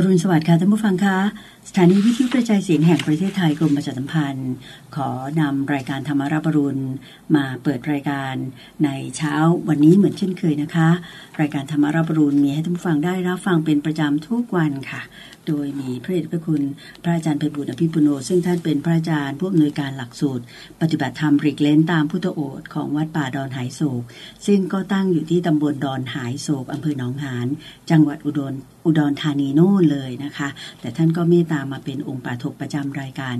อรุณสวัสดิ์ค่ะท่านผู้ฟังคะสถานีวิทยุกระจายเสียงแห่งประเทศไทยกรมประชาสัมพันธ์ ขอนำรายการธรรมารับรุณมาเปิดรายการในเช้าวันนี้เหมือนเช่นเคยนะคะ รายการธรรมารับรุณมีให้ท่านผู้ฟังได้รับฟังเป็นประจำทุกวันค่ะ โดยมีพระเดชพระคุณพระอาจารย์ไพบุญอภิปุโน ซึ่งท่านเป็นพระอาจารย์ผู้อำนวยการหลักสูตร ปฏิบัติธรรมริกเลนตามพุทธโอษของวัดป่าดอนหายโศก ซึ่งก็ตั้งอยู่ที่ตำบลดอนหายโศกอำเภอหนองหานจังหวัดอุดรอุดรธานีโน่นเลยนะคะ แต่ท่านก็เมตตามาเป็นองค์ปาถกประจำรายการ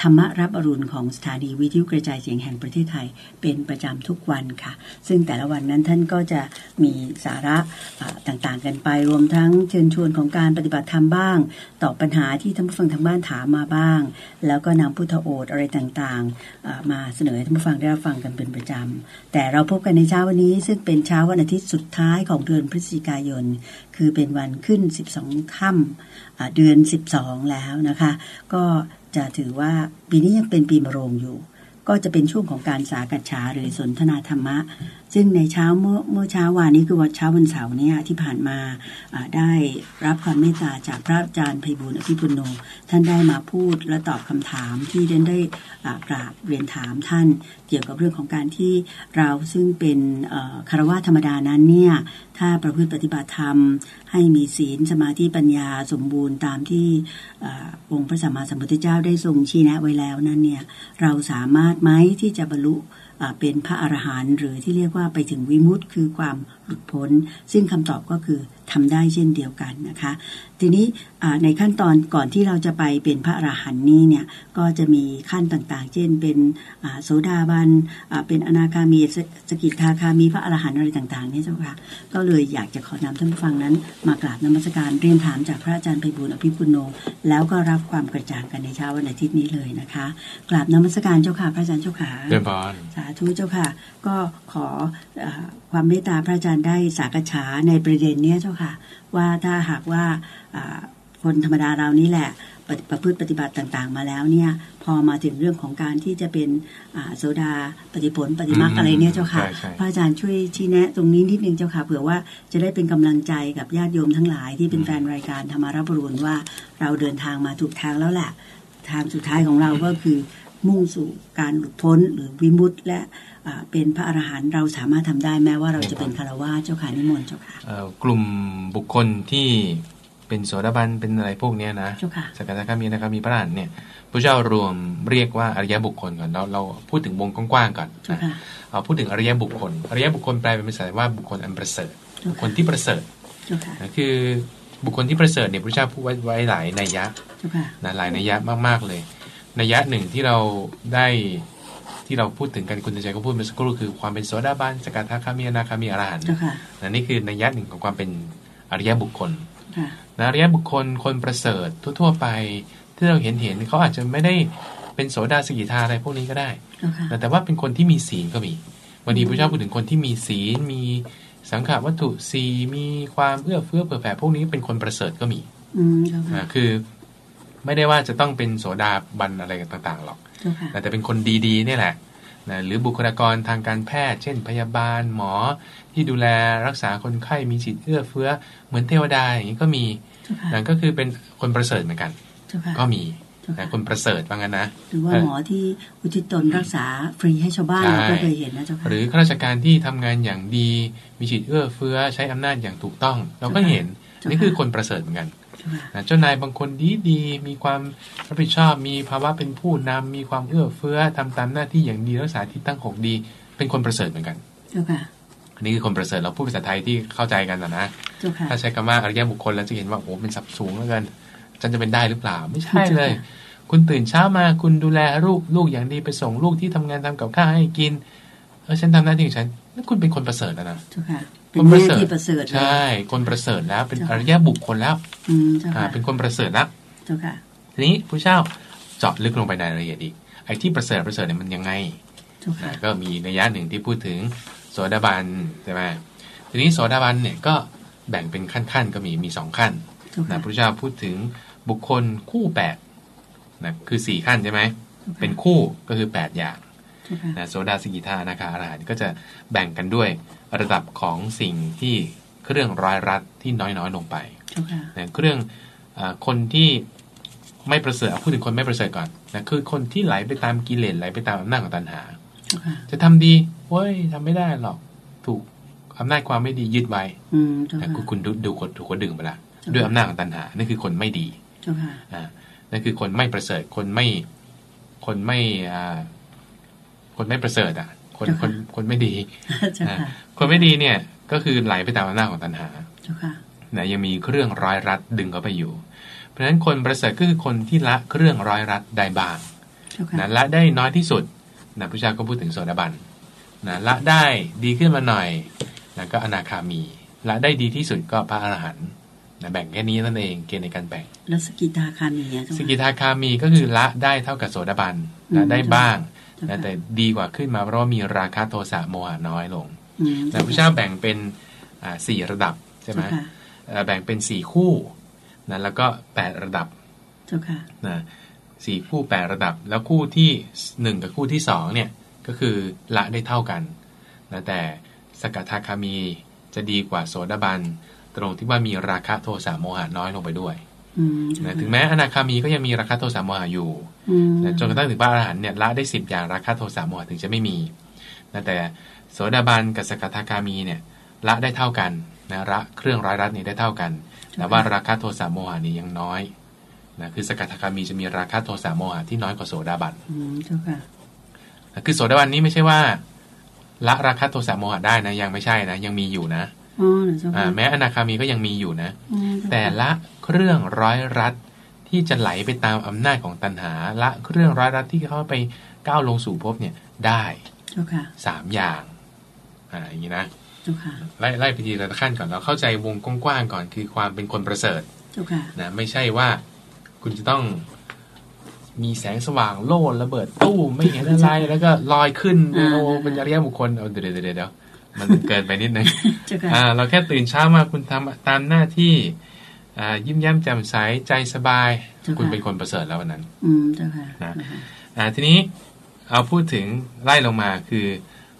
ธรรมรับอรุณของสถานีวิทยุกระจายเสียงแห่งประเทศไทยเป็นประจำทุกวันค่ะ ซึ่งแต่ละวันนั้นท่านก็จะมีสาระต่างๆ กันไป รวมทั้งเชิญชวนของการปฏิบัติธรรมบ้าง ตอบปัญหาที่ท่านผู้ฟังทางบ้านถามมาบ้าง แล้วก็นำพุทธโอษอะไรต่างๆ มาเสนอให้ท่านผู้ฟังได้รับฟังกันเป็นประจำแต่เราพบกันในเช้าวันนี้ ซึ่งเป็นเช้าวันอาทิตย์สุดท้ายของเดือนพฤศจิกายนคือเป็นวันขึ้น 12ค่ำเดือน 12 แล้วนะคะ ก็จะถือว่าปีนี้ยังเป็นปีมะโรงอยู่ ก็จะเป็นช่วงของการสากัจฉาหรือสนทนาธรรมะ ซึ่งในเช้าเมื่อเมื่อเช้าวานนี้คือวันเช้าวันเสาร์เนี่ยที่ผ่านมาได้รับความเมตตาจากพระอาจารย์ไพบุญอภิปุโน ท่านได้มาพูดและตอบคำถามที่ได้ได้กราบเรียนถามท่านเกี่ยวกับเรื่องของการที่เราซึ่งเป็นคารวะธรรมดานั้นเนี่ยถ้าประพฤติปฏิบัติธรรม ให้มีศีลสมาธิปัญญาสมบูรณ์ตามที่องค์พระสัมมาสัมพุทธเจ้าได้ทรงชี้แนะไว้แล้วนั้นเนี่ยเราสามารถไหมที่จะบรรลุ เป็นพระอรหันต์หรือที่เรียกว่าไปถึงวิมุตต์คือความหลุดพ้น ซึ่งคำตอบก็คือทำได้เช่นเดียวกันนะคะ ทีนี้ในขั้นตอนก่อนที่เราจะไปเป็นพระอรหันต์นี้เนี่ยก็จะมีขั้นต่างๆ เช่นเป็นโสดาบันเป็นอนาคามีสกิทาคามีพระอรหันต์อะไรต่างๆนี่เจ้าค่ะก็เลยอยากจะขอนำท่านผู้ฟังนั้น มากราบนมัสการเรียนถามจากพระอาจารย์ไพบุญอภิปุโน แล้วก็รับความกระจ่างกันในเช้าวันอาทิตย์นี้เลยนะคะกราบนมัสการเจ้าค่ะพระอาจารย์เจ้าค่ะเรียบร้อยสาธุเจ้าค่ะ ก็ขอความเมตตาพระอาจารย์ได้สักษาในประเด็นนี้เจ้าค่ะ ว่าถ้าหากว่าคนธรรมดาเรานี้แหละประพฤติปฏิบัติต่าง ๆ มาแล้วเนี่ย พอมาถึงเรื่องของการที่จะเป็นโซดาปฏิผลปฏิมาอะไรเนี่ยเจ้าค่ะพระอาจารย์ช่วยชี้แนะตรงนี้นิดนึงเจ้าค่ะเผื่อว่าจะได้เป็นกำลังใจกับญาติโยมทั้งหลายที่เป็นแฟนรายการธรรมารับรุณว่าเราเดินทางมาถูกทางแล้วแหละทางสุดท้ายของเราก็คือมุ่งสู่การหลุดพ้นหรือวิมุตต์และ เป็นพระอรหันต์เราสามารถทำได้แม้ว่าเราจะเป็นคารวะเจ้าค่ะนิมนต์เจ้าค่ะกลุ่มบุคคลที่เป็นโสดาบันเป็นอะไรพวกนี้นะสกัดคามีนะครับมีพระอรหันต์เนี่ยพระเจ้ารวมเรียกว่าอริยบุคคลก่อนเราเราพูดถึงวงกว้างๆก่อนเอาพูดถึงอริยบุคคลอริยบุคคลแปลเป็นภาษาว่าบุคคลอันประเสริฐบุคคลที่ประเสริฐคือบุคคลที่ประเสริฐเนี่ยพระเจ้าพูดไว้หลายนัยยะนะหลายนัยยะมากๆเลยนัยยะหนึ่งที่เราได้ ที่เราพูดถึงกันคุณใจก็พูดเมื่อสักครู่คือความเป็นโสดาบันสกัดทาคามีนาคามีอรหันต์นนี่คือนัยยะหนึ่งของความเป็นอริยบุคคลนะอริยบุคคลคนประเสริฐทั่วๆไป ที่เราเห็นเห็นเขาอาจจะไม่ได้เป็นโสดาสกิทาอะไรพวกนี้ก็ได้ แต่ว่าเป็นคนที่มีศีลก็มีวันนี้พระเจ้าพูดถึงคนที่มีศีลมีสังขารวัตถุสีมีความเอื้อเฟื้อเผื่อแผ่พวกนี้เป็นคนประเสริฐก็มีคือ ไม่ได้ว่าจะต้องเป็นโสดาบันอะไรต่างๆหรอกแต่เป็นคนดีๆนี่แหละนะหรือบุคลากรทางการแพทย์ เช่น พยาบาลหมอ ที่ดูแลรักษาคนไข้มีจิตเอื้อเฟื้อ เหมือนเทวดาอย่างนี้ก็มีนั่นก็คือเป็นคนประเสริฐเหมือนกัน ก็มีนะคนประเสริฐว่างั้นนะหรือว่าหมอที่อุทิศตนรักษาฟรีให้ชาวบ้านเราก็เคยเห็นนะเจ้าค่ะหรือข้าราชการที่ทำงานอย่างดีมีจิตเอื้อเฟื้อ ใช้อำนาจอย่างถูกต้อง เราก็เห็นนี่คือคนประเสริฐเหมือนกัน เจ้านายบางคนดีดีมีความรับผิดชอบ มีภาวะเป็นผู้นำมีความเอื้อเฟื้อทำตามหน้าที่อย่างดีรักษาที่ตั้งหกดี เป็นคนประเสริฐเหมือนกันอันนี้คือคนประเสริฐเราพูดภาษาไทยที่เข้าใจกันนะนะถ้าใช้คำว่าอริยบุคคลแล้วจะเห็นว่าโอ้เป็นสับสูงเหลือเกินฉันจะเป็นได้หรือเปล่าไม่ใช่เลย คุณตื่นเช้ามาคุณดูแลลูกลูกอย่างดีไปส่งลูกที่ทำงานทำกับข้าวให้กินเออฉันทำหน้าที่ของฉันนั่นคุณเป็นคนประเสริฐแล้วนะ คนประเสริฐประเสริฐใช่ คนประเสริฐแล้วเป็นอริยบุคคลแล้วอืมเป็นคนประเสริฐแล้วเจ้าค่ะทีนี้ผู้เช่าเจาะลึกลงไปในรายละเอียดอีกไอ้ที่ประเสริฐประเสริฐเนี่ยมันยังไงก็มีนัยยะหนึ่งที่พูดถึงโสดาบันใช่ไหมทีนี้โสดาบันเนี่ยก็แบ่งเป็นขั้นๆ ก็มีมีสองขั้นนะพระเจ้าพูดถึงบุคคลคู่แปดนะคือสี่ขั้นใช่ไหมเป็นคู่ก็คือแปดอย่างนะโสดาสกิทานาคาอรหันก็จะแบ่งกันด้วย ระดับของสิ่งที่เครื่องร้อยรัดที่น้อยๆลงไปนะเครื่องคนที่ไม่ประเสริฐพูดถึงคนไม่ประเสริฐก่อนนะคือคนที่ไหลไปตามกิเลสไหลไปตามอำนาจของตัณหา จะทำดีเว้ยทำไม่ได้หรอกถูกอำนาจความไม่ดียึดไว้แต่คุณดูดูคนถูกคนดึงไปละด้วยอำนาจของตัณหานั่นคือคนไม่ดีอ่านั่นคือคนไม่ประเสริฐคนไม่คนไม่อ่าคนไม่ประเสริฐอะ คนคนคนไม่ดีคนไม่ดีเนี่ยก็คือไหลไปตามอำนาจของตัณหานะยังมีเครื่องร้อยรัดดึงเข้าไปอยู่ เพราะฉะนั้นคนประเสริฐก็คือคนที่ละเครื่องร้อยรัดได้บ้างนะละได้น้อยที่สุดนะพระเจ้าก็พูดถึงโสดาบันนะละได้ดีขึ้นมาหน่อยนะก็อนาคามี ละได้ดีที่สุดก็พระอรหันต์นะแบ่งแค่นี้นั่นเองเกณฑ์ในการแบ่ง แล้วสกิทาคามีสกิทาคามีก็คือละได้เท่ากับโสดาบันละได้บ้าง นะแต่ดีกว่าขึ้นมาเพราะมีราคาโทสะโมหะน้อยลงแต่พระเจ้าแบ่งเป็นสี่ระดับใช่ไหมแบ่งเป็นสี่คู่นะแล้วก็แปดระดับนะสี่คู่แปดระดับ แล้วคู่ที่หนึ่งกับคู่ที่สองเนี่ยก็คือละได้เท่ากันนะแต่สกทาคามีจะดีกว่าโสดาบัน ตรงที่ว่ามีราคะโทสะโมหะน้อยลงไปด้วย นะถึงแม้อนาคามีก็ยังมีราคะโทสะโมหะอยู่นะจนกระทั่งถึงพระอรหันต์เนี่ยละได้สิบอย่างราคะโทสะโมหะถึงจะไม่มีนะแต่โสดาบันกับสกทาคามีเนี่ยละได้เท่ากันนะละเครื่องร้อยรัดนี่ได้เท่ากัน แต่ว่าราคะโทสะโมหะนี่ยังน้อยนะคือสกทาคามีจะมีราคะโทสะโมหะที่น้อยกว่าโสดาบันคือโสดาบันนี้ไม่ใช่ว่า ละราคะโทสะโมหะได้นะยังไม่ใช่นะยังมีอยู่นะอ่าแม้อนาคามีก็ยังมีอยู่นะ แต่ละ เครื่องร้อยรัดที่จะไหลไปตามอำนาจของตัณหา ละเครื่องร้อยรัดที่เข้าไปก้าวลงสู่ภพเนี่ยได้สามอย่างอ่าอย่างนี้นะไล่ไล่ไปทีละขั้นก่อนเราเข้าใจวงกว้างๆก่อนคือความเป็นคนประเสริฐนะไม่ใช่ว่าคุณจะต้องมีแสงสว่างโล่ระเบิดตู้ไม่เห็นอะไรแล้วก็ลอยขึ้นโอ้เป็นอริยบุคคลเอาเดี๋ยวเดี๋ยวเดี๋ยวมันเกินไปนิดนึงอ่า เราแค่ตื่นเช้ามาคุณทำตามหน้าที่อ่า ยิ้มแย้มแจ่มใสใจสบาย คุณเป็นคนประเสริฐแล้ววันนั้น อืมเจ้าค่ะนะอ่าทีนี้เอาพูดถึงไล่ลงมาคือ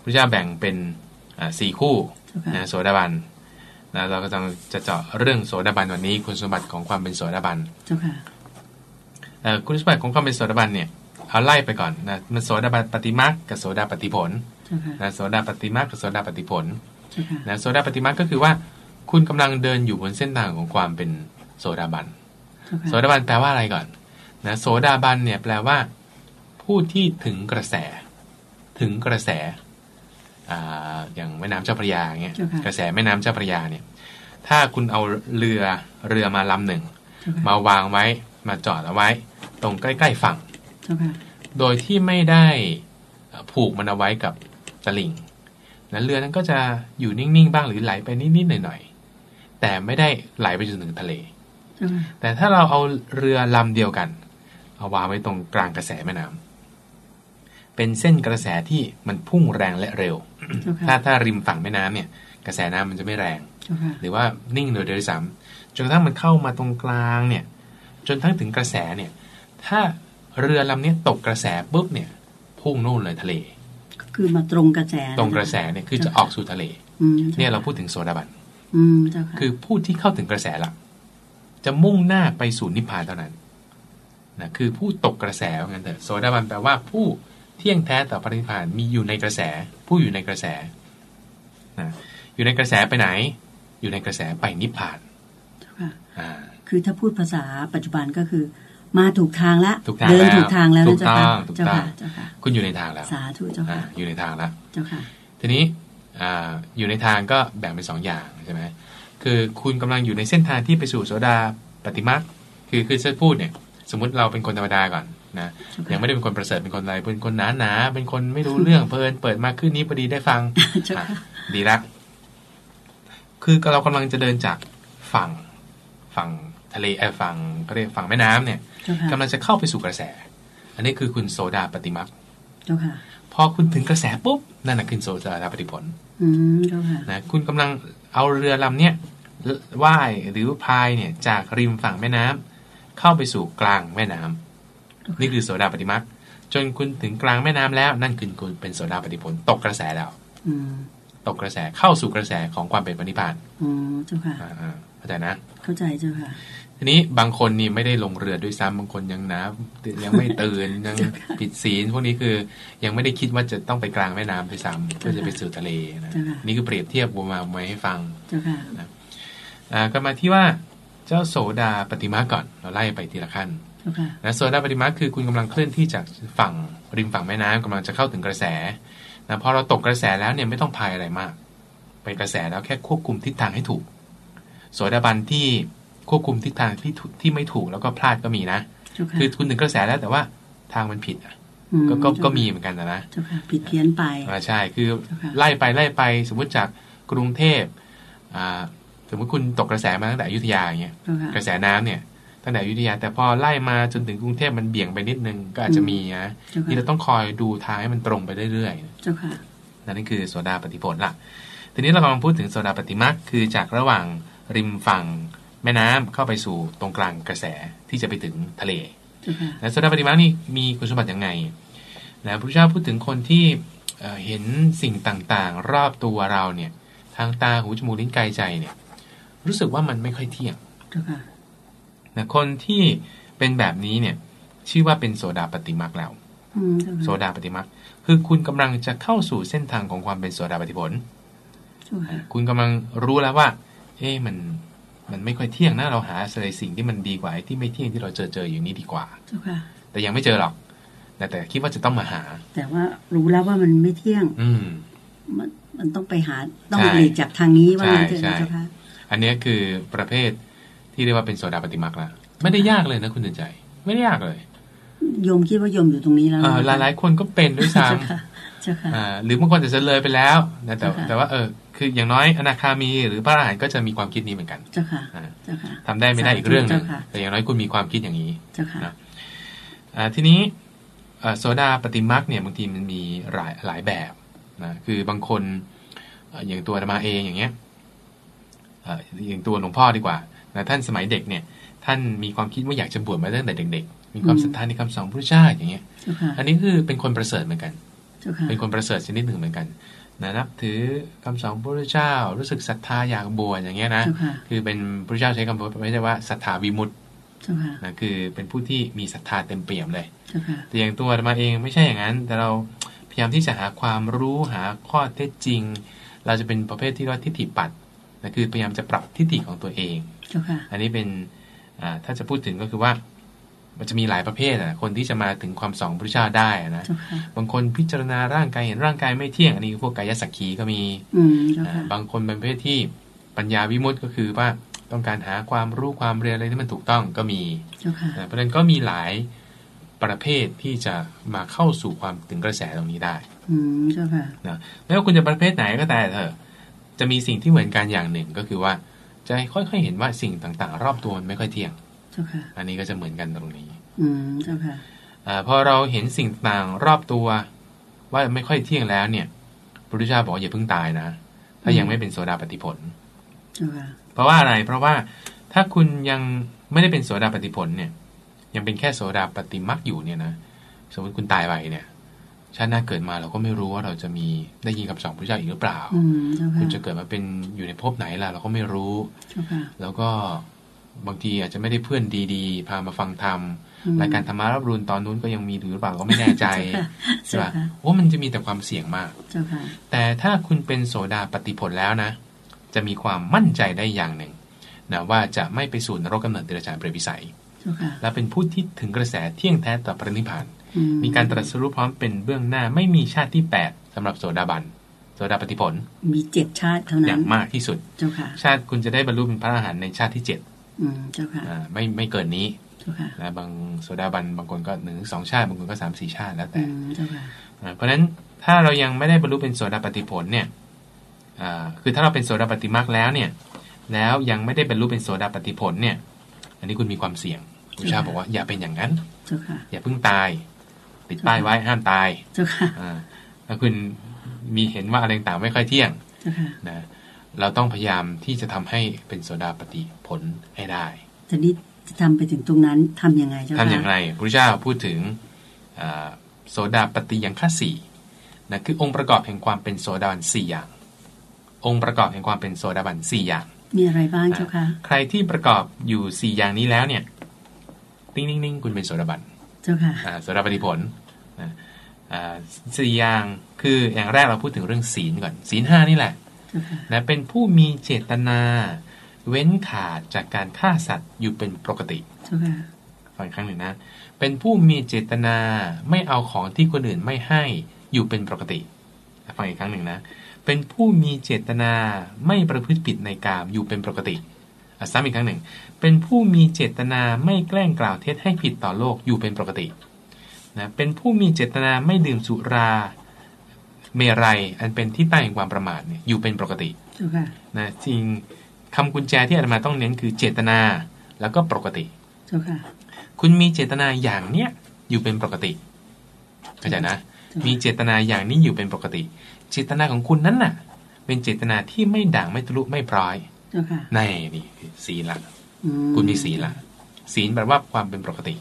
พระเจ้าแบ่งเป็นอ่าสี่คู่นะโสดาบันนะเราก็จะจะเจาะเรื่องโสดาบันวันนี้ คุณสมบัติของความเป็นโสดาบันเจ้าค่ะคุณสมบัติของความเป็นโสดาบันเนี่ยเอาไล่ไปก่อนนะมันโสดาบันปฏิมากับโสดาปฏิผลนะโสดาปฏิมากับโสดาปฏิผลนะโสดาปฏิมาก็คือว่า คุณกำลังเดินอยู่บนเส้นทางของความเป็นโสดาบัน โสดาบันแปลว่าอะไรก่อนนะโสดาบันเนี่ยแปลว่า ผู้ที่ถึงกระแส ถึงกระแสอ่าอย่างแม่น้ำเจ้าพระยาเงี้ย กระแสแม่น้ำเจ้าพระยาเนี่ย ถ้าคุณเอาเรือเรือมาลำหนึ่ง มาวางไว้มาจอดเอาไว้ ตรงใกล้ๆฝั่ง โดยที่ไม่ได้ผูกมันเอาไว้กับตลิ่งนั้นเรือนั้นก็จะอยู่นิ่งๆบ้างหรือไหลไปนิดๆหน่อยๆ แต่ไม่ได้ไหลไปจนถึงทะเลแต่ถ้าเราเอาเรือลำเดียวกัน เอาวางไว้ตรงกลางกระแสแม่น้ำเป็นเส้นกระแสที่มันพุ่งแรงและเร็ว ถ้าถ้าริมฝั่งแม่น้ำเนี่ย กระแสน้ำมันจะไม่แรง หรือว่านิ่งโดยโดยซ้ำจนกระทั่งมันเข้ามาตรงกลางเนี่ย จนทั้งถึงกระแสเนี่ย ถ้าเรือลำนี้ตกกระแสปุ๊บเนี่ย พุ่งนู่นเลยทะเล คือมาตรงกระแส ตรงกระแสเนี่ยคือจะออกสู่ทะเล เนี่ยเราพูดถึงโซดาบัน คือผู้ที่เข้าถึงกระแสละจะมุ่งหน้าไปสู่นิพพานเท่านั้นนะคือผู้ตกกระแสเหมือนกันเถอะโซดาบันแปลว่าผู้เที่ยงแท้ต่อพระนิพพานมีอยู่ในกระแส ผู้อยู่ในกระแสนะอยู่ในกระแสไปไหน อยู่ในกระแสไปนิพพานคือถ้าพูดภาษาปัจจุบันก็คือ มาถูกทางแล้วเดินถูกทางแล้วนะเจ้าค่ะเจ้าค่ะคุณอยู่ในทางแล้ว สาธุเจ้าค่ะอยู่ในทางแล้วเจ้าค่ะ ทีนี้ อยู่ในทางก็แบ่งเป็นสองอย่างใช่ไหมคือคุณกำลังอยู่ในเส้นทางที่ไปสู่โสดาปฏิมาคือคือเซตพูดเนี่ยสมมุติเราเป็นคนธรรมดาก่อนนะยังไม่ได้เป็นคนประเสริฐเป็นคนอะไรเป็นคนหนาหนาเป็นคนไม่รู้เรื่องเพลินเปิดมาขึ้นนี้พอดีได้ฟังดีละคือเรากำลังจะเดินจากฝั่งฝั่งทะเลไอ้ฝั่งก็เรียกฝั่งแม่น้ำเนี่ยกำลังจะเข้าไปสู่กระแส อันนี้คือคุณโซดาปฏิมัก พอคุณถึงกระแสปุ๊บนั่นแหะคือโซดาปฏิผลนะคุณกำลังเอาเรือลำเนี้ยว่ายหรือพายเนี่ยจากริมฝั่งแม่น้ำเข้าไปสู่กลางแม่น้ำนี่คือโสดาปฏิมักจนคุณถึงกลางแม่น้ำแล้ว นั่นคือคุณเป็นโสดาปฏิผลตกกระแสแล้วตกกระแสเข้าสู่กระแสของความเป็นปณิพานอ๋อเจ้าค่ะเข้าใจนะ เข้าใจเจ้าค่ะ ททีนี้บางคนนี่ไม่ได้ลงเรือด้วยซ้ำบางคนยังน้ำยังไม่ตื่นยังผิดศีลพวกนี้คือยังไม่ได้คิดว่าจะต้องไปกลางแม่น้ำด้วยซ้ำเพื่อจะไปสู่ทะเลนะนี่คือเปรียบเทียบมาไว้ให้ฟังนะก็มาที่ว่าเจ้าโสดาปฏิมาก่อนเราไล่ไปทีละขั้นนะโซดาปฏิมาคือคุณกำลังเคลื่อนที่จากฝั่งริมฝั่งแม่น้ำกำลังจะเข้าถึงกระแสนะพอเราตกกระแสแล้วเนี่ยไม่ต้องพายอะไรมาก ไปกระแสแล้วแค่ควบคุมทิศทางให้ถูก โสดาบันที่ ควบคุมทิศทางที่ที่ไม่ถูกแล้วก็พลาดก็มีนะ คือคุณถึงกระแสแล้วแต่ว่าทางมันผิดอะก็ก็ก็มีเหมือนกันนะผิดเพี้ยนไปอ่าใช่ คือไล่ไปไล่ไปสมมุติจากกรุงเทพอ่าสมมติคุณตกกระแสมาตั้งแต่อยุธยาอย่างเงี้ยกระแสน้ำเนี่ยตั้งแต่อยุธยา แต่พอไล่มาจนถึงกรุงเทพมันเบี่ยงไปนิดนึงก็อาจจะมีนะที่เราต้องคอยดูทางให้มันตรงไปเรื่อยๆเจ้าค่ะนั่นคือโซดาปฏิผลละทีนี้เรากำลังพูดถึงโซดาปฏิมักคือจากระหว่างริมฝั่ง แม่น้ำเข้าไปสู่ตรงกลางกระแสที่จะไปถึงทะเลและโซดาปฏิมักนี่มีคุณสมบัติยังไงนะพระเจ้าพูดถึงคนที่เห็นสิ่งต่างๆ รอบตัวเราเนี่ย ทางตาหูจมูกลิ้นกายใจเนี่ย รู้สึกว่ามันไม่ค่อยเที่ยงนะคนที่เป็นแบบนี้เนี่ย ชื่อว่าเป็นโซดาปฏิมักแล้วโซดาปฏิมักคือคุณกำลังจะเข้าสู่เส้นทางของความเป็นโซดาปฏิผล คุณกำลังรู้แล้วว่า เอ๊ะมัน มันไม่ค่อยเที่ยงนะเราหาอะไรสิ่งที่มันดีกว่าที่ไม่เที่ยงที่เราเจอเจออยู่นี้ดีกว่าแต่ยังไม่เจอหรอกแต่แต่คิดว่าจะต้องมาหา แต่ว่ารู้แล้วว่ามันไม่เที่ยง อืมมันมันต้องไปหาต้องหลีกจากทางนี้ว่าเจอเจ้าค่ะอันนี้คือประเภทที่เรียกว่าเป็นโซดาปฏิมาคละไม่ได้ยากเลยนะคุณเดินใจ ไม่ได้ยากเลยโยมคิดว่าโยมอยู่ตรงนี้แล้วหลายหลายคนก็เป็นด้วยซ้ำหรือบางคนอาจจะเลยไปแล้วนะแต่แต่ว่าเออ คืออย่างน้อยอนาคามีหรือพระอรหันต์ก็จะมีความคิดนี้เหมือนกัน เจ้าค่ะทำได้ไม่ได้อีกเรื่องนึงแต่อย่างน้อยคุณมีความคิดอย่างนี้เจ้าค่ะทีนี้โซดาปฏิมาคเนี่ยบางทีมันมีหลายหลายแบบนะคือบางคนอย่างตัวธรรมาเองอย่างเงี้ยอย่างตัวหลวงพ่อดีกว่านะท่านสมัยเด็กเนี่ย ท่านมีความคิดว่าอยากจะบวชมาตั้งแต่เด็ก ๆ มีความศรัทธาในคำสอนพระเจ้าอย่างเงี้ย อันนี้คือเป็นคนประเสริฐเหมือนกัน เป็นคนประเสริฐชนิดหนึ่งเหมือนกัน นะนับถือคำสอนพระเจ้า รู้สึกศรัทธาอยากบวชอย่างเงี้ยนะคือเป็นพระเจ้าใช้คำพูดไม่ใช่ว่าศรัทธาวิมุตต์นะคือเป็นผู้ที่มีศรัทธาเต็มเปี่ยมเลยแต่อย่างตัวมาเองไม่ใช่อย่างนั้น แต่เราพยายามที่จะหาความรู้หาข้อเท็จจริง เราจะเป็นประเภทที่ว่าทิฏฐิปัดนะคือพยายามจะปรับทิฏฐิของตัวเอง อันนี้เป็นถ้าจะพูดถึงก็คือว่า มันจะมีหลายประเภทอะคนที่จะมาถึงความสองพระเจ้าได้นะบางคนพิจารณาร่างกายเห็นร่างกายไม่เที่ยงอันนี้พวกกายสักขีก็มีบางคนเป็นประเภทที่ปัญญาวิมุตต์ก็คือว่าต้องการหาความรู้ความเรียนอะไรที่มันถูกต้องก็มีเพราะฉะนั้นก็มีหลายประเภทที่จะมาเข้าสู่ความถึงกระแสตรงนี้ได้ อืมเจ้าค่ะนะไม่ว่าคุณจะประเภทไหนก็แต่เถอะ จะมีสิ่งที่เหมือนกันอย่างหนึ่งก็คือว่าจะค่อยๆเห็นว่าสิ่งต่างๆ รอบตัวมันไม่ค่อยเที่ยงเจ้าค่ะ อันนี้ก็จะเหมือนกันตรงนี้ อืมเจ้าค่ะอ่าพอเราเห็นสิ่งต่างรอบตัว ว่าไม่ค่อยเที่ยงแล้วเนี่ยพระพุทธเจ้าบอกอย่าเพิ่งตายนะ ถ้ายังไม่เป็นโสดาปฏิผลเพราะว่าอะไร เพราะว่าถ้าคุณยังไม่ได้เป็นโสดาปฏิผลเนี่ย ยังเป็นแค่โสดาปฏิมักอยู่เนี่ยนะสมมติคุณตายไปเนี่ยชาติหน้าเกิดมาเราก็ไม่รู้ว่าเราจะมีได้ยินคำสอนพระเจ้าอีกหรือเปล่า คุณจะเกิดมาเป็นอยู่ในภพไหนล่ะ เราก็ไม่รู้ แล้วก็ บางทีอาจจะไม่ได้เพื่อนดีๆ พามาฟังธรรมรายการธรรมารับรุนตอนนู้นก็ยังมีหรือเปล่าก็ไม่แน่ใจใช่ป่ะว่ามันจะมีแต่ความเสี่ยงมากแต่ถ้าคุณเป็นโสดาปฏิผลแล้วนะ จะมีความมั่นใจได้อย่างหนึ่งนะว่าจะไม่ไปสู่นรกกำเนิดเดรัจฉานเปรตวิสัยและเป็นผู้ที่ถึงกระแสเที่ยงแท้ต่อพระนิพพาน มีการตรัสรู้พร้อมเป็นเบื้องหน้าไม่มีชาติที่แปดสำหรับโสดาบันโสดาปฏิผล มีเจ็ดชาติเท่านั้นอย่างมากที่สุดเจ้าค่ะชาติคุณจะได้บรรลุเป็นพระอรหันต์ในชาติที่เจ็ด เจ้าค่ะไม่ไม่เกินนี้นะบางโสดาบันบางคนก็หนึ่งสองชาติบางคนก็สามสี่ชาติแล้วแต่เพราะฉะนั้นถ้าเรายังไม่ได้บรรลุเป็นโสดาปฏิผลเนี่ยคือถ้าเราเป็นโสดาปฏิมาคแล้วเนี่ย แล้วยังไม่ได้บรรลุเป็นโสดาปฏิผลเนี่ย อันนี้คุณมีความเสี่ยงพระเจ้าบอกว่าอย่าเป็นอย่างนั้นอย่าเพิ่งตาย ติดป้ายไว้ห้ามตายเจ้าค่ะถ้าคุณมีเห็นว่าอะไรต่างไม่ค่อยเที่ยงนะ เราต้องพยายามที่จะทำให้เป็นโสดาปฏิผลให้ได้จะนี้จะทำไปถึงตรงนั้นทํำยังไงเจ้าค่ะทำอย่างไรพระเจ้าพูดถึงโสดาปฏิยังค่าสี่นะคือองค์ประกอบแห่งความเป็นโสดาบันสี่อย่าง องค์ประกอบแห่งความเป็นโสดาบันสี่อย่าง มีอะไรบ้างเจ้าค่ะใครที่ประกอบอยู่สี่อย่างนี้แล้วเนี่ยติ้งนิ่งนิ่งคุณเป็นโสดาบันเจ้าค่ะอ่าโสดาปฏิผลอ่าอ่าสี่อย่างคืออย่างแรกเราพูดถึงเรื่องศีลก่อนศีลห้านี่แหละเจ้าค่ะ นะเป็นผู้มีเจตนา เว้นขาดจากการฆ่าสัตว์อยู่เป็นปกติเจ้าค่ะฟังอีกครั้งหนึ่งนะ เป็นผู้มีเจตนาไม่เอาของที่คนอื่นไม่ให้อยู่เป็นปกติฟังอีกครั้งหนึ่งนะ เป็นผู้มีเจตนาไม่ประพฤติผิดในกามอยู่เป็นปกติอะซ้ำอีกครั้งหนึ่ง เป็นผู้มีเจตนาไม่แกล้งกล่าวเท็จให้ผิดต่อโลกอยู่เป็นปกตินะเป็นผู้มีเจตนาไม่ดื่มสุรา เมรัยอันเป็นที่ตั้งแห่งความประมาทเนี่ยอยู่เป็นปกติเจ้าค่ะนะจริงคำกุญแจที่อาตมาต้องเน้นคือเจตนาแล้วก็ปกติเจ้าค่ะคุณมีเจตนาอย่างเนี้ยอยู่เป็นปกติเข้าใจนะมีเจตนาอย่างนี้อยู่เป็นปกติ เจตนาของคุณนั้นน่ะ เป็นเจตนาที่ไม่ด่างไม่ทะลุไม่พร้อยเจ้าค่ะในนี่คือศีลละอืคุณมีศีลละศีลแปลว่าความเป็นปกติ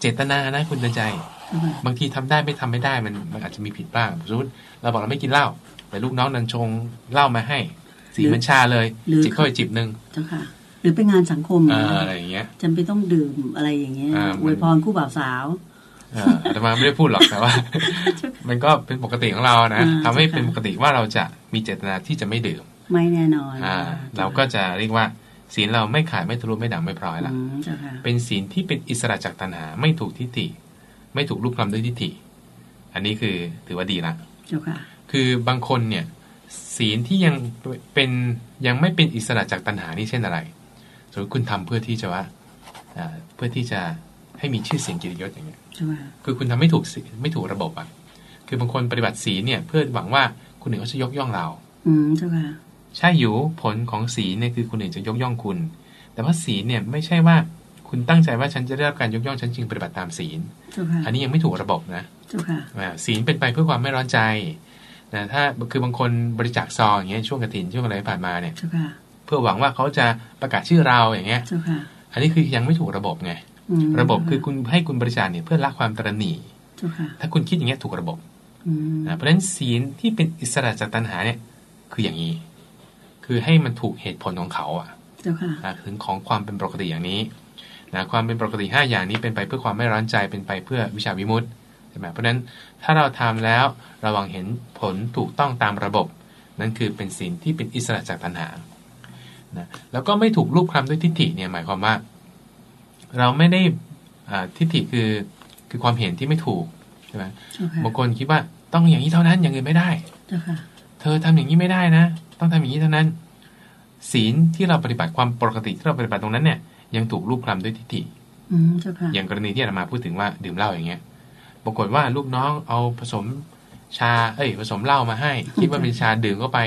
เจตนานะคุณเตือนใจเจ้าค่ะ บางทีทำได้ไม่ทำไม่ได้มันมันอาจจะมีผิดบ้างสมมติเราบอกเราไม่กินเหล้าแต่ลูกน้องนันชงเหล้ามาให้ สีมันชาเลยจิบเข้าไปจิบหนึ่งเจ้าค่ะ หรือเป็นงานสังคมอ่าอะไรอย่างเงี้ยจำเป็นต้องดื่มอะไรอย่างเงี้ยอ่ามันอวยพรคู่บ่าวสาวเอ่ออาตมาไม่ได้พูดหรอกแต่ว่า มันก็เป็นปกติของเรานะอ่าทำให้ใช่ค่ะเป็นปกติว่าเราจะมีเจตนาที่จะไม่ดื่ม ไม่แน่นอนอ่าเราก็จะเรียกว่าศีลเราไม่ขาดไม่ทะลุไม่ด่างไม่พร้อยละอืมเจ้าค่ะเป็นศีลที่เป็นอิสระจากตัณหาไม่ถูกทิฏฐิ ไม่ถูกลุกล้ำด้วยทิฏฐิ อันนี้คือถือว่าดีละเจ้าค่ะคือบางคนเนี่ย ศีลที่ยังเป็นยังไม่เป็นอิสระจากตัณหานี่เช่นอะไรสมมติคุณทำเพื่อที่จะว่าอ่าเพื่อที่จะให้มีชื่อเสียงเกิยรติยศอย่างเงี้ยเจ้าค่ะคือคุณทำไม่ถูกศีลไม่ถูกระบบอะคือบางคนปฏิบัติศีลเนี่ย เพื่อหวังว่าคนอื่นเขาจะยกย่องเรา อืมเจ้าค่ะใช่อยู่ผลของศีลเนี่ยคือคนอื่นจะยกย่องคุณ แต่ว่าศีลเนี่ยไม่ใช่ว่า คุณตั้งใจว่าฉันจะได้รับการยกย่องฉันจึงปฏิบัติตามศีลเจ้าค่ะอันนี้ยังไม่ถูกระบบนะเจ้าค่ะอ่าศีลเป็นไปเพื่อความไม่ร้อนใจนะถ้าคือบางคนบริจาคซองอย่างเงี้ยช่วงกฐินช่วงอะไรผ่านมาเนี่ยเจ้าค่ะเพื่อหวังว่าเขาจะประกาศชื่อเราอย่างเงี้ยเจ้าค่ะอันนี้คือยังไม่ถูกระบบไงอืมระบบคือคุณให้คุณบริจาคเนี่ยเพื่อละความตระหนี่เจ้าค่ะถ้าคุณคิดอย่างเงี้ยถูกระบบอืมนะเพราะฉะนั้นศีลที่เป็นอิสระจากตัณหาเนี่ยคืออย่างนี้ คือให้มันถูกเหตุผลของเขาอะเจ้าค่ะนะถึงของความเป็นปกติอย่างนี้ นะความเป็นปกติห้าอย่างนี้เป็นไปเพื่อความไม่ร้อนใจเป็นไปเพื่อวิชาวิมุตติใช่ไหมเพราะฉะนั้นถ้าเราทำแล้วระวังเห็นผลถูกต้องตามระบบ นั่นคือเป็นศีลที่เป็นอิสระจากตัณหานะแล้วก็ไม่ถูกรูปคลำด้วยทิฏฐิเนี่ยหมายความว่า เราไม่ได้อ่าทิฏฐิคือคือความเห็นที่ไม่ถูกใช่ไหมเจ้าค่ะบางคนคิดว่าต้องอย่างนี้เท่านั้นอย่างอื่นไม่ได้เจ้าค่ะเธอทำอย่างนี้ไม่ได้นะ ต้องทำอย่างนี้เท่านั้น ศีลที่เราปฏิบัติความปกติที่เราปฏิบัติตรงนั้นเนี่ย ยังถูกรูปคลำด้วยทิฏฐิอืมเจ้าค่ะอย่างกรณีที่อาตมาพูดถึงว่าดื่มเหล้าอย่างเงี้ย ปรากฏว่าลูกน้องเอาผสมชา เอ้ย ผสมเหล้ามาให้ คิดว่าเป็นชาดื่มเข้าไป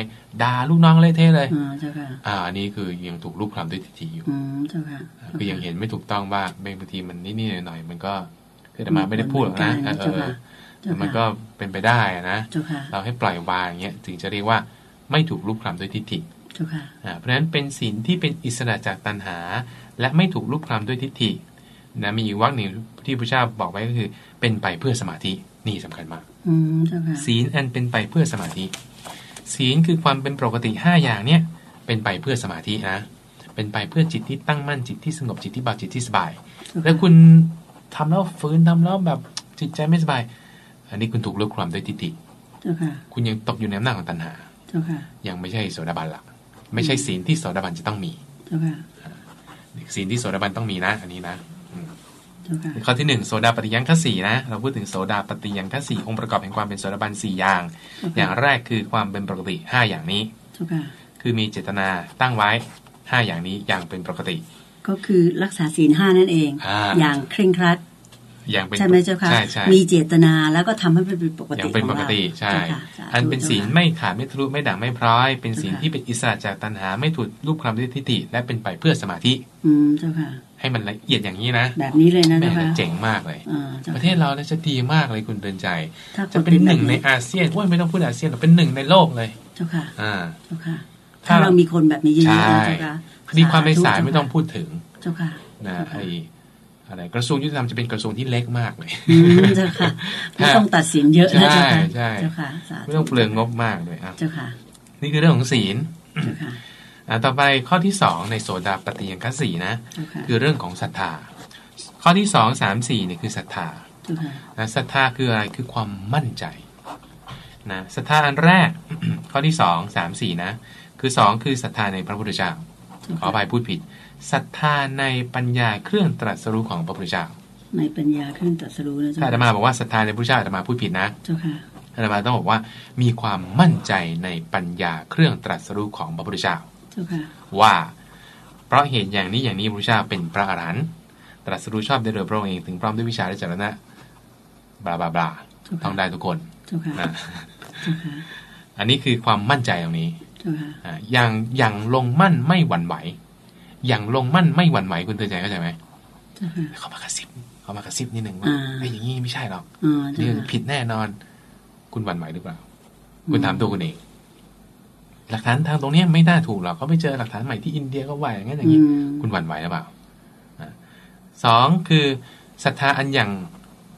ด่าลูกน้องเละเทะเลยอ่าเจ้าค่ะอ่าอันนี้คือยังถูกรูปคลำด้วยทิฏฐิอยู่อืมเจ้าค่ะคือยังเห็นไม่ถูกต้องว่าบางทีมันนิดๆหน่อยๆมันก็คืออาตมาไม่ได้พูดหรอกนะเออเอเจ้าอค่ะเจ้าแต่มันค่ะก็เป็นไปได้นะเจ้าค่ะเราให้ปล่อยวางอย่างเงี้ยถึงจะเรียกว่าไม่ถูกรูปคลำด้วยทิฏฐิ เจ้าค่ะอ่าเพราะฉะนั้นเป็นศีลที่เป็นอิสระจากตัณหา และไม่ถูกลุกคลำด้วยทิฏฐินะมีอีกวรรคหนึ่งที่พระเจ้าบอกไว้ก็คือ เป็นไปเพื่อสมาธินี่สำคัญมากอืมเจ้าค่ะศีลอันเป็นไปเพื่อสมาธิ ศีลคือความเป็นปกติห้าอย่างเนี่ยเป็นไปเพื่อสมาธินะเป็นไปเพื่อจิตที่ตั้งมั่นจิตที่สงบจิตที่เบาจิตที่สบาย แล้วคุณทำแล้วฝืนทำแล้วแบบจิตใจไม่สบาย อันนี้คุณถูกลุกคลำด้วยทิฏฐิเจ้าค่ะคุณยังตกอยู่ในอำนาจของตัณหาเจ้าค่ะยังไม่ใช่โสดาบันหลัก ไม่ใช่ศีลที่โสดาบันจะต้องมีเจ้าค่ะศีลที่โสดาบันต้องมีนะ อันนี้นะอืมเจ้าค่ะข้อที่หนึ่งโสดาปฏิยังคสีนะ เราพูดถึงโสดาปฏิยังคสีองค์ประกอบแห่งความเป็นโสดาบันสี่อย่าง อย่างแรกคือความเป็นปกติห้าอย่างนี้เจ้าค่ะคือมีเจตนาตั้งไว้ห้าอย่างนี้อย่างเป็นปกติ ก็คือรักษาศีลห้านั่นเองอ่าอย่างเคร่งครัด อย่างเป็นใช่ไหมเจ้าค่ะใช่ใช่มีเจตนาแล้วก็ทำให้เป็นปกอติย่างเป็นปกติของเราใช่เจ้าค่ะสาธุอันเป็นศีลจ้าค่ะไม่ขาดไม่ทะลุไม่ด่างไม่พร้อย เป็นศีลเจ้าค่ะที่เป็นอิสระจากตัณหาไม่ถูกรูปคลำด้วยทิฏฐิและเป็นไปเพื่อสมาธิ อืมเจ้าค่ะ ให้มันละเอียดอย่างนี้นะ แบบนี้เลยนะแม่เจ้าค่ะเจ๋งมากเลยอ่าจ้าประค่ะเทศเราเนี่ยจะดีมากเลยคุณเดินใจถ้าคจะนเป็นหนึ่งแบบในอาเซียนโอ้ยไม่ต้องพูดอาเซียนหรอกเป็นหนึ่งในโลกเลยเจ้าค่ะอ่าเจ้าค่ะถ้าถ้าเรามีคนแบบนี้เยอะๆใช่นะเจ้าค่ะคดีความในศาลธุไม่ต้องพูดถึงเจ้าค่ะนะเจ้าค่ะไอ อะไรกระทรวงยุติธรรมจะเป็นกระทรวงที่เล็กมากเลยอืมเจ้าค่ะไม่ต้องตัดสินเยอะนะใช่เจ้าค่ะใช่เจ้าค่ะสาธุไม่ต้องเปลืองงบมากเลยอะเจ้าค่ะ นี่คือเรื่องของศีลเจ้าค่ะต่อไปข้อที่สองในโสดาปฏิยังคสีนะเจ้าค่ะคือเรื่องของศรัทธา ข้อที่สองสามสี่เนี่ยคือศรัทธาเจ้าค่ะนะศรัทธาคืออะไรคือความมั่นใจนะศรัทธาอันแรก ข้อที่สองสามสี่นะ คือสองคือศรัทธาในพระพุทธเจ้าเจ้าขอค่ะอภัยพูดผิด ศรัทธาในปัญญาเครื่องตรัสรู้ของพระพุทธเจ้า ในปัญญาเครื่องตรัสรู้นะเจ้าถ้าอาตมาบอกว่าศรัทธาในพระพุทธเจ้าอาตมาพูดผิดนะเจ้าค่ะอาตมาต้องบอกว่ามีความมั่นใจในปัญญาเครื่องตรัสรู้ของพระพุทธเจ้าเจ้าค่ะว่า เพราะเหตุอย่างนี้อย่างนี้พระพุทธเจ้าเป็นพระอรหันต์ตรัสรู้ชอบได้โดยพระองค์เองถึงพร้อมด้วยวิชาและจรณะบลาบลาบลาเจ้าท่อค่ะงได้ทุกคนเจ้าค่ะนะเจ้าค่ะอันนี้คือความมั่นใจตรงนี้เจ้าค่ะอ่าอย่างอย่างลงมั่นไม่หวั่นไหว อย่างลงมั่นไม่หวั่นไหวคุณเตือนใจเข้าใจไหมเจ้าค่ะเขามากระซิบเขามากระซิบนิดนึงว่าอ่าไอ้ยอย่างนี้ไม่ใช่หรอกอ๋อเจ้านี่ค่ะผิดแน่นอน คุณหวั่นไหวหรือเปล่า คุณถามตัวคุณเองหลักฐานทางตรงเนี้ยไม่น่าถูกหรอกเขาไปเจอหลักฐานใหม่ที่อินเดียก็ว่าอย่างนั้นอย่างอืนี้มคุณหวั่นไหวหรือเปล่าอ่าสองคือศรัทธาอันอย่าง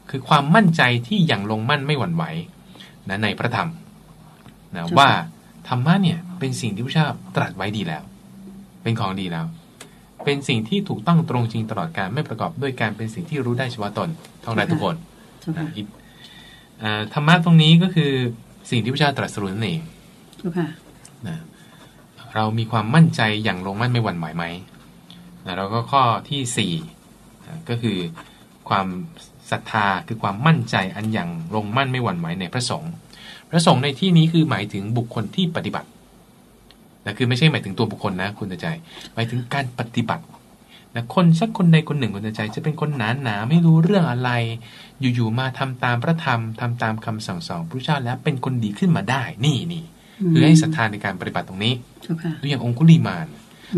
คือความมั่นใจที่อย่างลงมั่นไม่หวั่นไหวนะในพระธรรมนะว่าธรรมะเนี่ยเป็นสิ่งที่พระเจ้าตรัสไว้ดีแล้ว เป็นของดีแล้ว เป็นสิ่งที่ถูกต้องตรงจริงตลอดการไม่ประกอบด้วยการเป็นสิ่งที่รู้ได้เฉพาะตนท่องได้ทุกคนเจ้าค่ะนะอิอ่าธรรมะตรงนี้ก็คือสิ่งที่พระเจ้าตรัสรู้นั่นเองเจ้าค่ะนะเรามีความมั่นใจอย่างลงมั่นไม่หวั่นไหวไหมนะแล้วก็ข้อที่สี่นะก็คือความศรัทธาคือความมั่นใจอันอย่างลงมั่นไม่หวั่นไหวในพระสงฆ์พระสงฆ์ในที่นี้คือหมายถึงบุคคลที่ปฏิบัติ นะคือไม่ใช่หมายถึงตัวบุคคลนะคุณตาใจ หมายถึงการปฏิบัตินะคนสักคนใดคนหนึ่งคุณตาใจ จะเป็นคนหนาหนาๆไม่รู้เรื่องอะไร อยู่ๆมาทำตามพระธรรมทำตามคำสั่งสอนพระเจ้าแล้วเป็นคนดีขึ้นมาได้ นี่นี่คือให้ศรัทธาในการปฏิบัติตรงนี้เจ้าค่ะดูอย่างองคุลีมาน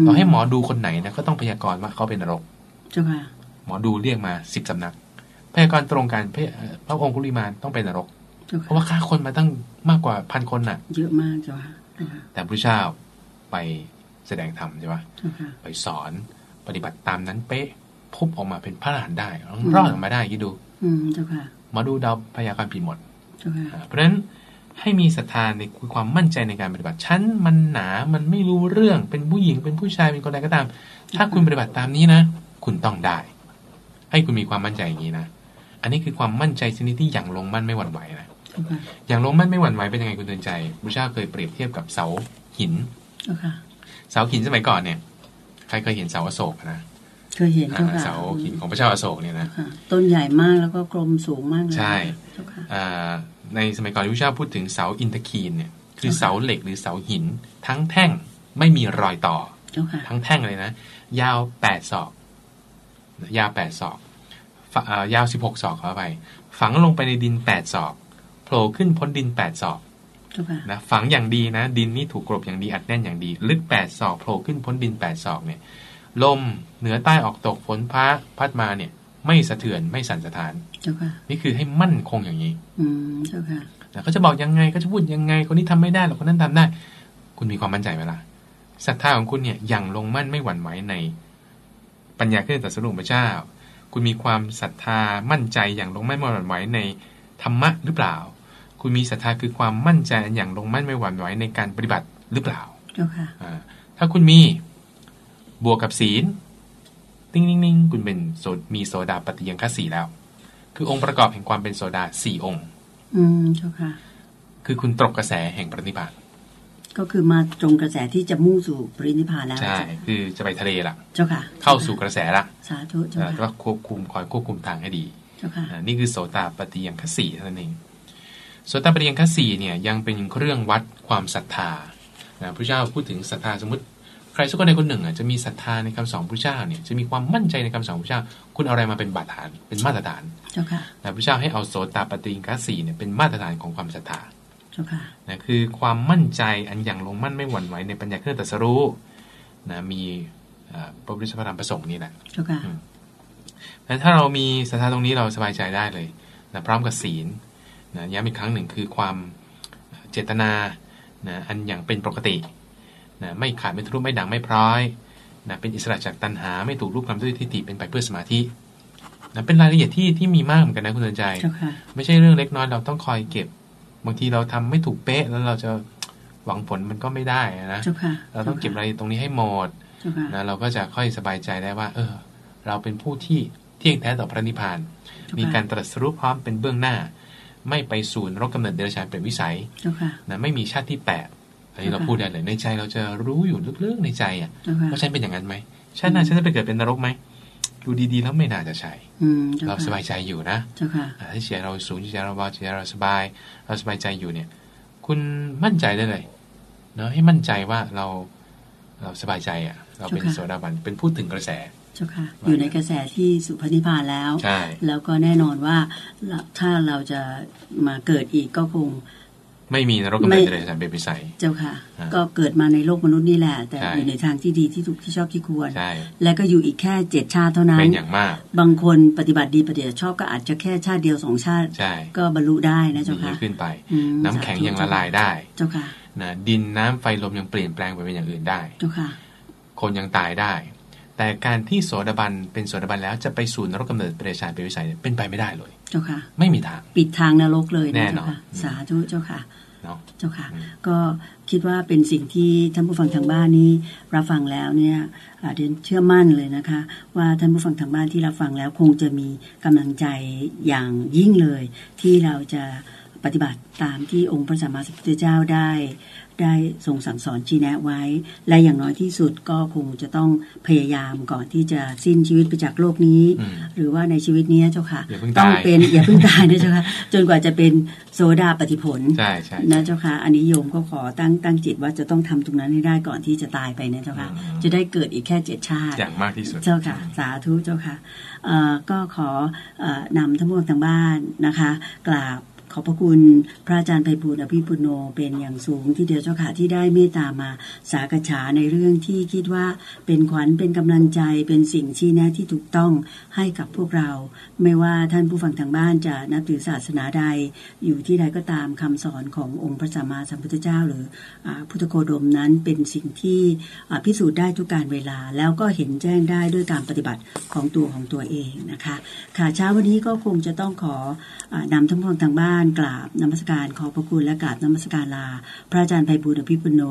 ต่อให้หมอดูคนไหนนะก็ต้องพยากรณ์ว่าเขาเป็นนรกเจ้าค่ะหมอดูเรียกมาสิบสำนัก พยากรณ์ตรงกันพระเอ่อพระองคุลีมานต้องเป็นนรกเจ้าเพค่ะราะว่าฆ่าคนมาตั้งมากกว่าพันคนน่ะ เยอะมากเจ้าค่ะเจ้าค่ะแต่พระเจ้า ไปแสดงธรรมใช่ปะเจ้าค่ะไปสอนปฏิบัติตามนั้นเป๊ะพบออกมาเป็นพระอรหันต์ได้รอดออกมาได้คิดดูอืมเจ้าค่ะหมอดูเดาพยากรณ์ผิดหมดเจ้าค่ะอ่าเพราะฉะนั้นให้มีศรัทธาในความมั่นใจในการปฏิบัติฉันมันหนามันไม่รู้เรื่องเป็นผู้หญิงเป็นผู้ชายเป็นคนใดก็ตาม ถ้าคุณปฏิบัติตามนี้นะ คุณต้องได้ ให้คุณมีความมั่นใจอย่างนี้นะอันนี้คือความมั่นใจชนิดที่อย่างลงมั่นไม่หวั่นไหวนะเจ้าค่ะอย่างลงมั่นไม่หวั่นไหวเป็นยังไงคุณเตือนใจพระเจ้าเคยเปรียบเทียบกับเสาหิน เจ้าค่ะเสาหินสมัยก่อนเนี่ย ใครเคยเห็นเสาอโศกนะเคยเห็นเจ้าอ่าค่ะเสาหินของพระเจ้าอโศกเนี่ยนะค่ะต้นใหญ่มากแล้วก็กลมสูงมากเลยใช่เจ้าค่ะอ่าในสมัยก่อนที่พระเจ้าพูดถึงเสาอินทคีนเนี่ย คือค่ะเสาเหล็กหรือเสาหิน ทั้งแท่งไม่มีรอยต่อเจ้าค่ะทั้งแท่งเลยนะ ยาวแปดศอก ยาวแปดศอกฝอ่ายาวสิบหกศอกขอไป ฝังลงไปในดินแปดศอกโผล่ขึ้นพ้นดินแปดศอกเจ้าค่ะ นะฝังอย่างดีนะ ดินนี่ถูกกรบอย่างดีอัดแน่นอย่างดี ลึกแปดศอกโผล่ขึ้นพ้นดินแปดศอกเนี่ย ลมเหนือใต้ออกตกฝนพ้าพัดมาเนี่ย ไม่สะเทือนไม่สั่นสะท้านเจ้าค่ะนี่คือให้มั่นคงอย่างนี้ อืมเจ้าค่ะนะเขาจะบอกยังไงก็จะพูดยังไง คนนี้ทำไม่ได้หรอกคนนั้นทำได้ คุณมีความมั่นใจไหมล่ะศรัทธาของคุณเนี่ยยังลงมั่นไม่หวั่นไหวใน ปัญญาเครื่องตรัสรู้ของพระเจ้า คุณมีความศรัทธามั่นใจอย่างลงมั่นไม่หวั่นไหวในธรรมะหรือเปล่า คุณมีศรัทธาคือความมั่นใจอย่างลงมั่นไม่หวั่นไหวในการปฏิบัติหรือเปล่าเจ้าค่ะอ่าถ้าคุณมีบวกกับศีล ติ้งนิ่งนิ่งคุณเป็นโสดมีโสดาปฏิยังคสีแล้ว คือองค์ประกอบแห่งความเป็นโสดาสี่องค์ อืมเจ้าค่ะ คือคุณตรกกระแสแห่งปรินิพพานก็คือมาตรงกระแสที่จะมุ่งสู่ปรินิพพานแล้วใช่คือจะไปทะเลละเจ้าค่ะ เข้าสู่กระแสละสาธุเจ้าแล้วก็ค่ะควบคุมคอยควบคุมทางให้ดี เจ้าค่ะอ่านี่คือโสตาปฏิยังคสีเท่านั้นเองโสตาปฏิยังคสีเนี่ยยังเป็นเครื่องวัดความศรัทธานะพระเจ้าพูดถึงศรัทธาสมมติใครสักคนใดคนหนึ่งอะจะมีศรัทธาในคำสอนพระเจ้าเนี่ยจะมีความมั่นใจในคำสอนพระเจ้า คุณเอาอะไรมาเป็นบาดฐานเป็นมาตรฐานเจ้าค่ะนะพระเจ้าให้เอาโสตาปฏิยังคสีเนี่ยเป็นมาตรฐานของความศรัทธาเจ้าค่ะนะคือความมั่นใจอันอย่างลงมั่นไม่หวั่นไหวในปัญญาเครื่องตรัสรู้นะมีเอ่อพระพุทธธรรมประสงค์นี่แหละเจ้าค่ะแต่ถ้าเรามีศรัทธาตรงนี้เราสบายใจได้เลยนะพร้อมกับศีล นะย้ำอีกครั้งหนึ่งคือความเจตนานะอันอย่างเป็นปกตินะไม่ขาดไม่ทะลุไม่ดังไม่พร้อยนะเป็นอิสระจากตัณหาไม่ถูกรูปคำด้วยทิฏฐิเป็นไปเพื่อสมาธินะเป็นรายละเอียดที่ที่มีมากเหมือนกันนะคุณเตือนใจเจ้าค่ะไม่ใช่เรื่องเล็กน้อยเราต้องคอยเก็บบางทีเราทำไม่ถูกเป๊ะแล้วเราจะหวังผลมันก็ไม่ได้นะเราต้องเก็บอะไรตรงนี้ให้หมดนะเราก็จะค่อยสบายใจได้ว่า เออ เราเป็นผู้ที่เที่ยงแท้ต่อพระนิพพาน มีการตรัสรู้พร้อมเป็นเบื้องหน้า ไม่ไปสู่นรกกำเนิดเดรัจฉานเป็นวิสัยนะไม่มีชาติที่แปดอันนี้เราพูดได้เลยในใจเราจะรู้อยู่ลึกๆในใจอะว่าฉันเป็นอย่างนั้นไหมชาติหน้าฉันจะไปเกิดเป็นนรกไหมดูดีๆแล้วไม่น่าจะใช่เราสบายใจอยู่นะถ้าเชียเราสูงเชียเราเบาเชียเราสบาย เราสบายใจอยู่เนี่ย คุณมั่นใจได้เลยเนาะให้มั่นใจว่าเราเราสบายใจอะ เราเป็นโสดาบันเป็นพูดถึงกระแส เจ้าค่ะ อยู่ในกระแสที่สุพนิพานแล้ว แล้วก็แน่นอนว่าถ้าเราจะมาเกิดอีกก็คง ไม่มีนรกกำเนิดเลยสันเป็นวิสัย เจ้าค่ะ ก็เกิดมาในโลกมนุษย์นี่แหละ แต่อยู่ในทางที่ดีที่ถูกที่ชอบที่ควร และก็อยู่อีกแค่เจ็ดชาติเท่านั้นเป็นอย่างมาก บางคนปฏิบัติดีปฏิบัติชอบก็อาจจะแค่ชาติเดียวสองชาติ ก็บรรลุได้นะเจ้าค่ะขึ้นไป น้ำแข็งยังละลายได้ เจ้าค่ะนะดินน้ำไฟลมยังเปลี่ยนแปลงไปเป็นอย่างอื่นได้ เจ้าค่ะ คนยังตายได้ แต่การที่โสดาบันเป็นโสดาบันแล้วจะไปสู่นรกกำเนิดเปรชานเป็นวิสัยเป็นไปไม่ได้เลย เจ้าค่ะ ไม่มีทาง ปิดทางนรกเลยแน่นอนสาธุเจ้าค่ะเจ้าค่ะ ก็คิดว่าเป็นสิ่งที่ท่านผู้ฟังทางบ้านนี้รับฟังแล้วเนี่ยเดนเชื่อมั่นเลยนะคะ ว่าท่านผู้ฟังทางบ้านที่รับฟังแล้วคงจะมีกำลังใจอย่างยิ่งเลย ที่เราจะปฏิบัติตามที่องค์พระสัมมาสัมพุทธเจ้าได้ ได้ทรงสั่งสอนชี้แนะไว้ และอย่างน้อยที่สุดก็คงจะต้องพยายามก่อนที่จะสิ้นชีวิตไปจากโลกนี้ หรือว่าในชีวิตนี้เจ้าค่ะต้องเป็นอย่าเพิ่งตายนะเจ้าค่ะจนกว่าจะเป็นโซดาปฏิผลนะเจ้าค่ะอันนี้โยมก็ขอตั้งตั้งจิตว่าจะต้องทำตรงนั้นให้ได้ก่อนที่จะตายไปนะเจ้าค่ะจะได้เกิดอีกแค่เจ็ดชาติอย่างมากที่สุดเจ้าค่ะ สาธุเจ้าค่ะก็ขอนำทั้งหมดทางบ้านนะคะกราบ ขอบพระคุณพระอาจารย์ไพบูลอภิปุโนเป็นอย่างสูงที่เดียวเจ้าค่ะที่ได้เมตตามาสากฉาในเรื่องที่คิดว่าเป็นขวัญเป็นกำลังใจเป็นสิ่งชี้แนะที่ถูกต้องให้กับพวกเรา ไม่ว่าท่านผู้ฟังทางบ้านจะนับถือศาสนาใด อยู่ที่ใดก็ตามคำสอนขององค์พระสัมมาสัมพุทธเจ้า หรืออพุทธโคดมนั้นเป็นสิ่งที่พิสูจน์ได้ทุกการเวลา แล้วก็เห็นแจ้งได้ด้วยการปฏิบัติของตัวของตัวเองนะคะค่ะเช้าวันนี้ก็คงจะต้องขอนำทั้งพวงทางบ้านานกราบนมัสการขอพระคุณและกราบนมัสการลา พระอาจารย์ไพบูลอภิปุโน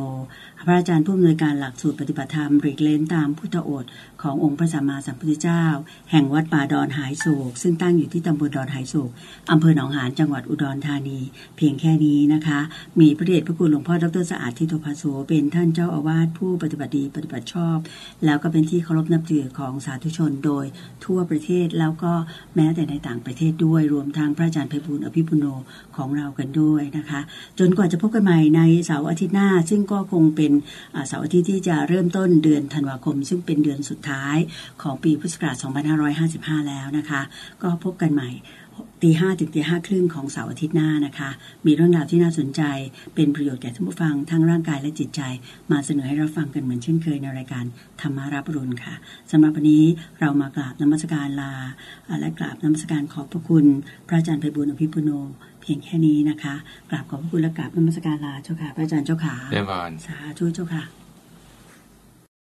พระอาจารย์ผู้อำนวยการหลักสูตรปฏิบัติธรรมริกเลนตามพุทธโอษขององค์พระสัมมาสัมพุทธเจ้า แห่งวัดป่าดอนหายโศก ซึ่งตั้งอยู่ที่ตำบลดอนหายโศกอำเภอหนองหานจังหวัดอุดรธานี เพียงแค่นี้นะคะ มีพระเดชพระคุณหลวงพ่อดรสะอาดทิโตภาโสเป็นท่านเจ้าอาวาสผู้ปฏิบัติดีปฏิบัติชอบ แล้วก็เป็นที่เคารพนับถือของสาธุชนโดยทั่วประเทศแล้วก็แม้แต่ในต่างประเทศด้วยรวมทางพระอาจารย์ไพบูลอภิปุโนของเรากันด้วยนะคะ จนกว่าจะพบกันใหม่ในเสาร์อาทิตย์หน้า ซึ่งก็คงเป็นเป็นเสาร์อาทิตย์ที่จะเริ่มต้นเดือนธันวาคม ซึ่งเป็นเดือนสุดท้ายของปีพุทธศักราช 2555 แล้วนะคะ ก็พบกันใหม่ตีห้าถึงตีห้าครึ่งของเสาร์อาทิตย์หน้านะคะ มีเรื่องราวที่น่าสนใจ เป็นประโยชน์แก่ท่านผู้ฟังทั้งร่างกายและจิตใจ มาเสนอให้เราฟังกันเหมือนเช่นเคยในรายการธรรมารับรุณค่ะสำหรับวันนี้เรามากราบนมัสการลา และกราบนมัสการขอบพระคุณ พระอาจารย์ไพบุญอภิปุโน เพียงแค่นี้นะคะกราบขอบพระคุณและกราบนมัสการลาเจ้าค่ะพระอาจารย์เจ้าค่ะเรียบร้อยสาธุเจ้าค่ะ